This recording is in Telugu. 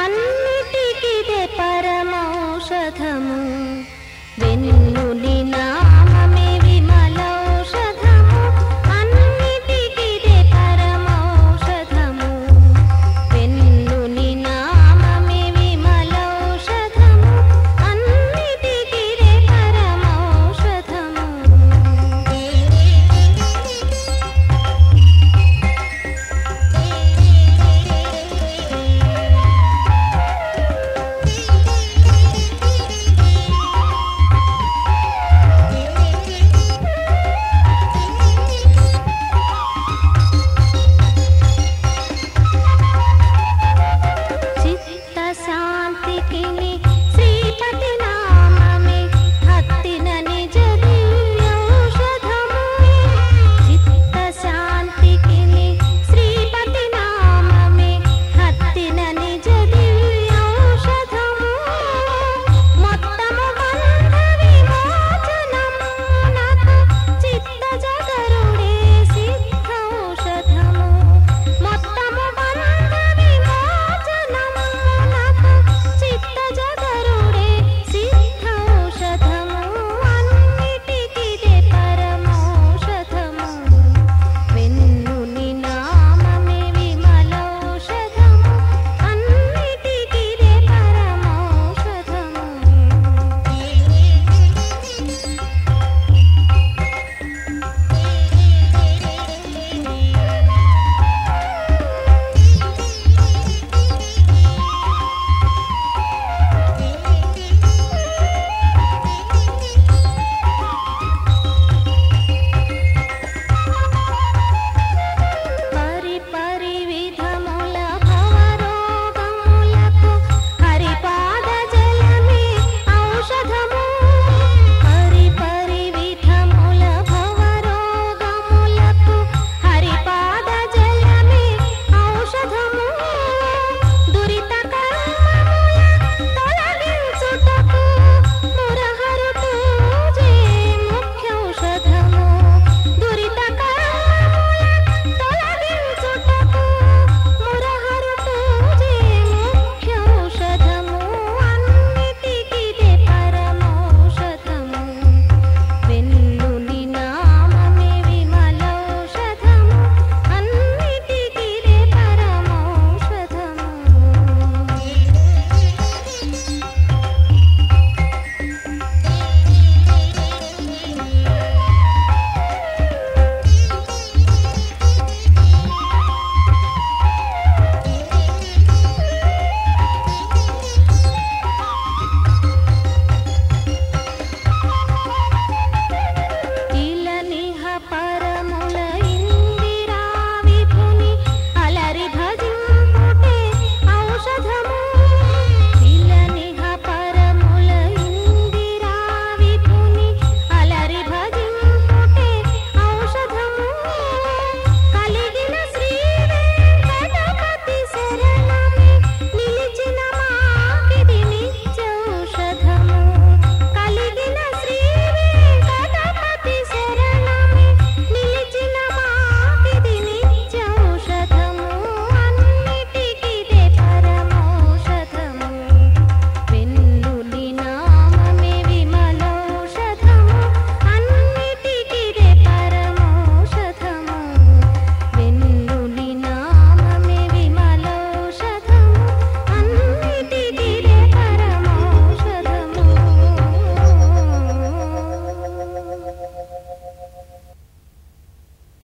అన్నిటికిదే పరమౌషధము. వెన్ను